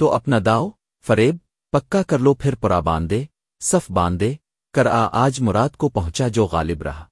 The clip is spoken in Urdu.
تو اپنا داؤ، فریب، پکا کر لو پھر پرا باندے، صف باندے، کر آ آج مراد کو پہنچا جو غالب رہا۔